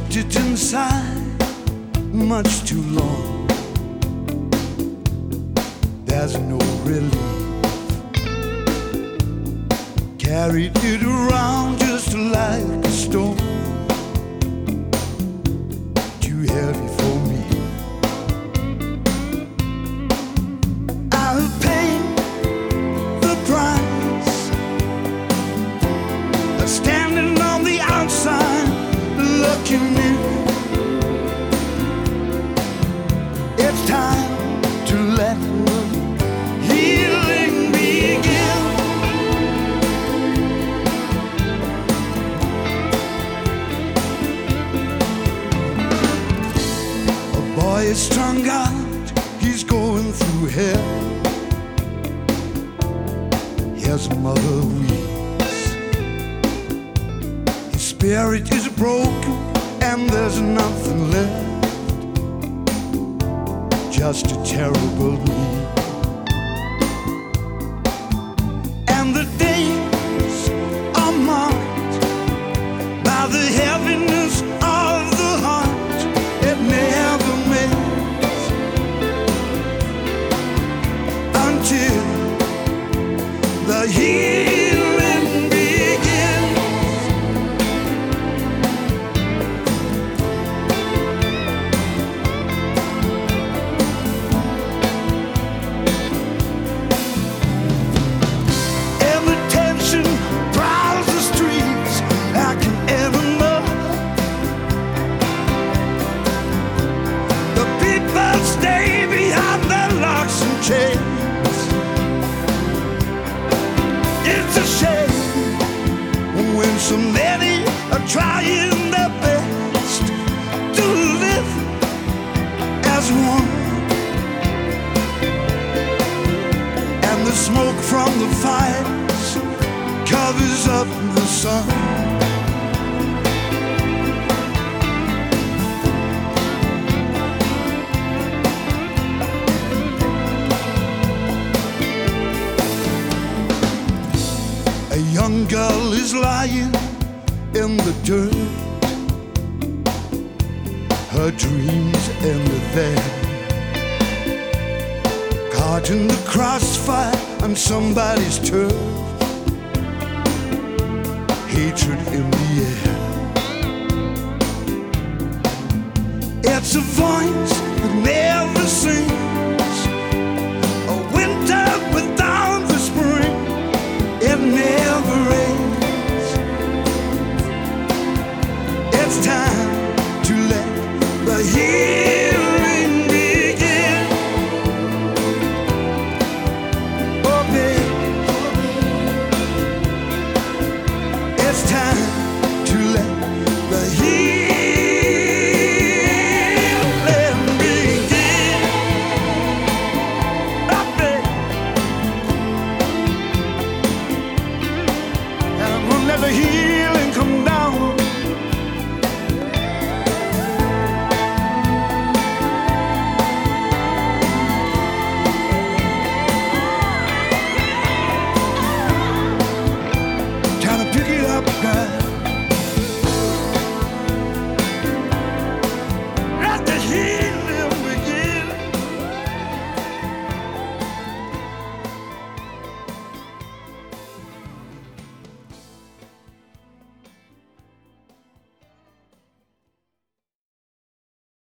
kept it inside much too long. There's no relief. Carried it around just like a stone. A strung out, he's going through hell. His mother weeps. His spirit is broken, and there's nothing left. Just a terrible need. The so many are trying their best to live as one. And the smoke from the fires covers up the sun. Young girl is lying in the dirt. Her dreams ended there. Caught in the crossfire on somebody's turf. Hatred in the air. It's a voice that never sings.